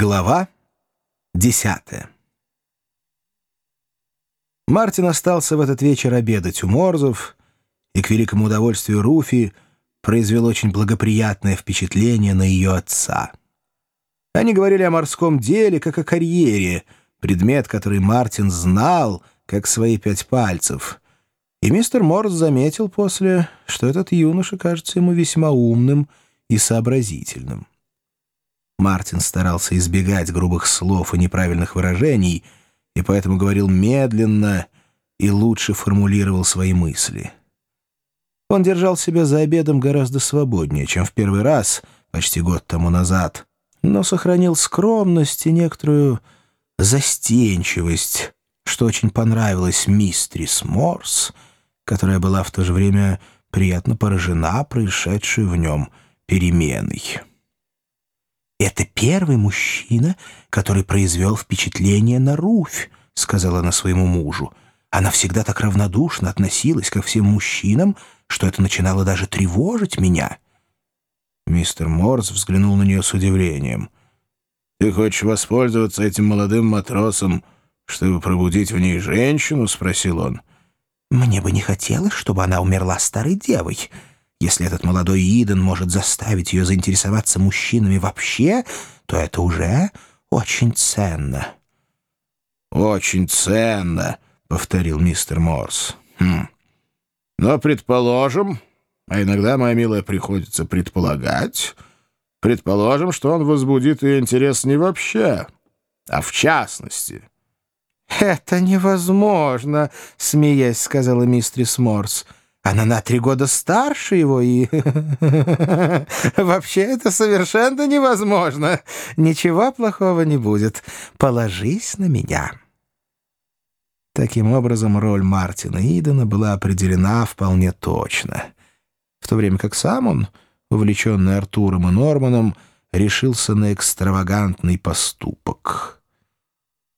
Глава десятая Мартин остался в этот вечер обедать у Морзов, и, к великому удовольствию Руфи, произвел очень благоприятное впечатление на ее отца. Они говорили о морском деле, как о карьере, предмет, который Мартин знал, как свои пять пальцев. И мистер Морз заметил после, что этот юноша кажется ему весьма умным и сообразительным. Мартин старался избегать грубых слов и неправильных выражений, и поэтому говорил медленно и лучше формулировал свои мысли. Он держал себя за обедом гораздо свободнее, чем в первый раз, почти год тому назад, но сохранил скромность и некоторую застенчивость, что очень понравилось мистрис Морс, которая была в то же время приятно поражена происшедшей в нем переменой. «Это первый мужчина, который произвел впечатление на Руфь», — сказала она своему мужу. «Она всегда так равнодушно относилась ко всем мужчинам, что это начинало даже тревожить меня». Мистер Морс взглянул на нее с удивлением. «Ты хочешь воспользоваться этим молодым матросом, чтобы пробудить в ней женщину?» — спросил он. «Мне бы не хотелось, чтобы она умерла старой девой». Если этот молодой Иден может заставить ее заинтересоваться мужчинами вообще, то это уже очень ценно». «Очень ценно», — повторил мистер Морс. «Хм. Но предположим, а иногда, моя милая, приходится предполагать, предположим, что он возбудит ее интерес не вообще, а в частности». «Это невозможно», — смеясь сказала мистерис Морс. Она на три года старше его, и... Вообще это совершенно невозможно. Ничего плохого не будет. Положись на меня». Таким образом, роль Мартина Идена была определена вполне точно. В то время как сам он, увлеченный Артуром и Норманом, решился на экстравагантный поступок.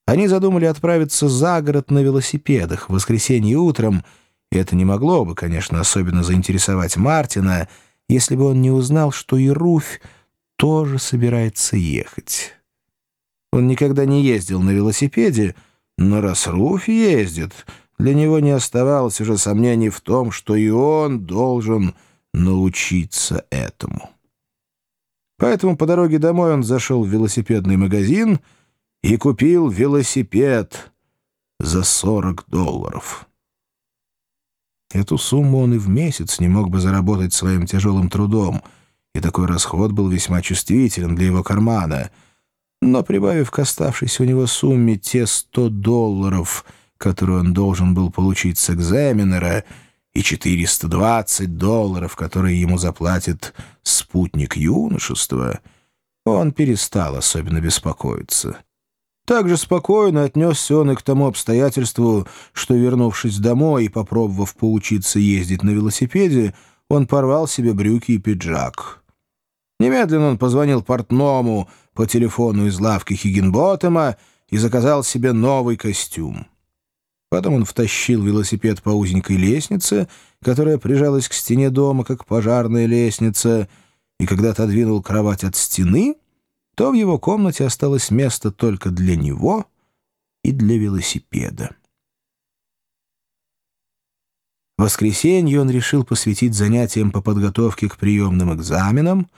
Они задумали отправиться за город на велосипедах в воскресенье утром — и это не могло бы, конечно, особенно заинтересовать Мартина, если бы он не узнал, что и Руфь тоже собирается ехать. Он никогда не ездил на велосипеде, но раз Руфь ездит, для него не оставалось уже сомнений в том, что и он должен научиться этому. Поэтому по дороге домой он зашел в велосипедный магазин и купил велосипед за 40 долларов. Эту сумму он и в месяц не мог бы заработать своим тяжелым трудом, и такой расход был весьма чувствителен для его кармана. Но, прибавив к оставшейся у него сумме те 100 долларов, которые он должен был получить с экзаменера, и 420 долларов, которые ему заплатит спутник юношества, он перестал особенно беспокоиться. Так же спокойно отнесся он и к тому обстоятельству, что, вернувшись домой и попробовав поучиться ездить на велосипеде, он порвал себе брюки и пиджак. Немедленно он позвонил портному по телефону из лавки Хиггинботтема и заказал себе новый костюм. Потом он втащил велосипед по узенькой лестнице, которая прижалась к стене дома, как пожарная лестница, и когда отодвинул кровать от стены — то в его комнате осталось место только для него и для велосипеда. В воскресенье он решил посвятить занятиям по подготовке к приемным экзаменам,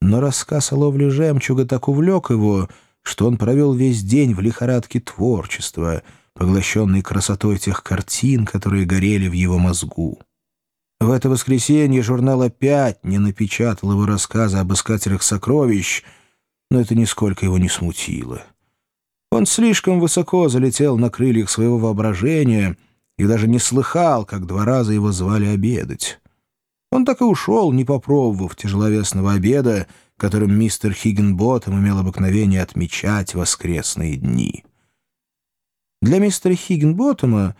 но рассказ о ловле жемчуга так увлек его, что он провел весь день в лихорадке творчества, поглощенной красотой тех картин, которые горели в его мозгу. В это воскресенье журнал опять не напечатал его рассказа об искателях сокровищ — но это нисколько его не смутило. Он слишком высоко залетел на крыльях своего воображения и даже не слыхал, как два раза его звали обедать. Он так и ушел, не попробовав тяжеловесного обеда, которым мистер Хиггинботтем имел обыкновение отмечать воскресные дни. Для мистера Хиггинботтема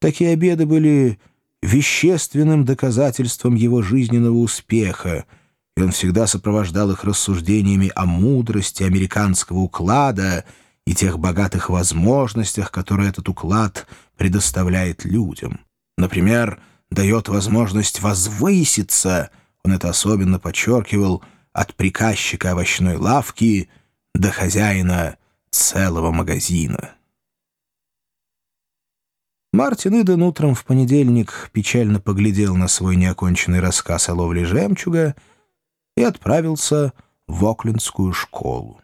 такие обеды были вещественным доказательством его жизненного успеха — и он всегда сопровождал их рассуждениями о мудрости американского уклада и тех богатых возможностях, которые этот уклад предоставляет людям. Например, дает возможность возвыситься, он это особенно подчеркивал, от приказчика овощной лавки до хозяина целого магазина. Мартин Иден утром в понедельник печально поглядел на свой неоконченный рассказ о ловле жемчуга и отправился в Оклендскую школу.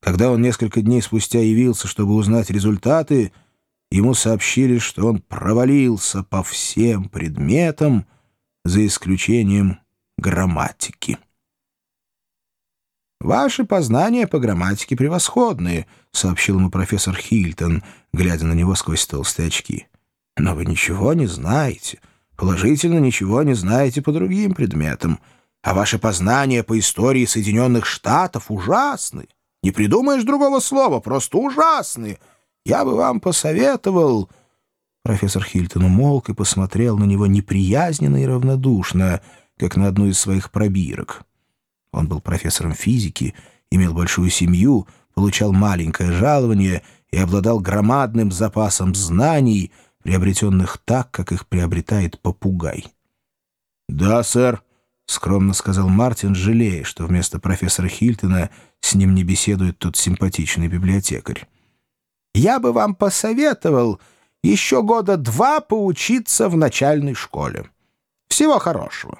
Когда он несколько дней спустя явился, чтобы узнать результаты, ему сообщили, что он провалился по всем предметам, за исключением грамматики. «Ваши познания по грамматике превосходные», — сообщил ему профессор Хильтон, глядя на него сквозь толстые очки. «Но вы ничего не знаете, положительно ничего не знаете по другим предметам, а ваши познания по истории Соединенных Штатов ужасны. Не придумаешь другого слова, просто ужасны. Я бы вам посоветовал...» Профессор Хильтон умолк и посмотрел на него неприязненно и равнодушно, как на одну из своих пробирок. Он был профессором физики, имел большую семью, получал маленькое жалование и обладал громадным запасом знаний, приобретенных так, как их приобретает попугай. «Да, сэр», — скромно сказал Мартин, жалея, что вместо профессора Хильтона с ним не беседует тот симпатичный библиотекарь. «Я бы вам посоветовал еще года два поучиться в начальной школе. Всего хорошего».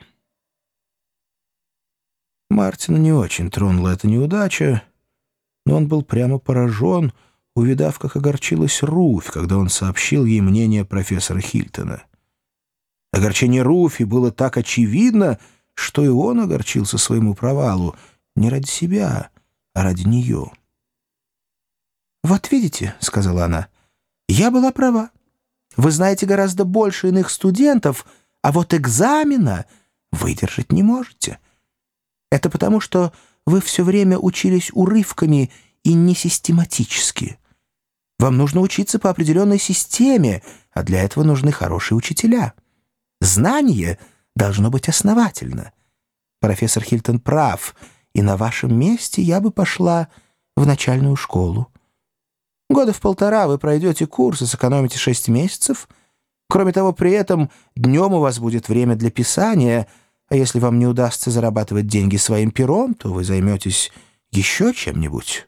Мартина не очень тронула эта неудача, но он был прямо поражен, увидав, как огорчилась Руфь, когда он сообщил ей мнение профессора Хильтона. Огорчение Руфи было так очевидно, что и он огорчился своему провалу не ради себя, а ради нее. «Вот видите», — сказала она, — «я была права. Вы знаете гораздо больше иных студентов, а вот экзамена выдержать не можете». Это потому, что вы все время учились урывками и не систематически. Вам нужно учиться по определенной системе, а для этого нужны хорошие учителя. Знание должно быть основательно. Профессор Хильтон прав, и на вашем месте я бы пошла в начальную школу. Года в полтора вы пройдете курс и сэкономите шесть месяцев. Кроме того, при этом днем у вас будет время для писания — а если вам не удастся зарабатывать деньги своим пером, то вы займетесь еще чем-нибудь».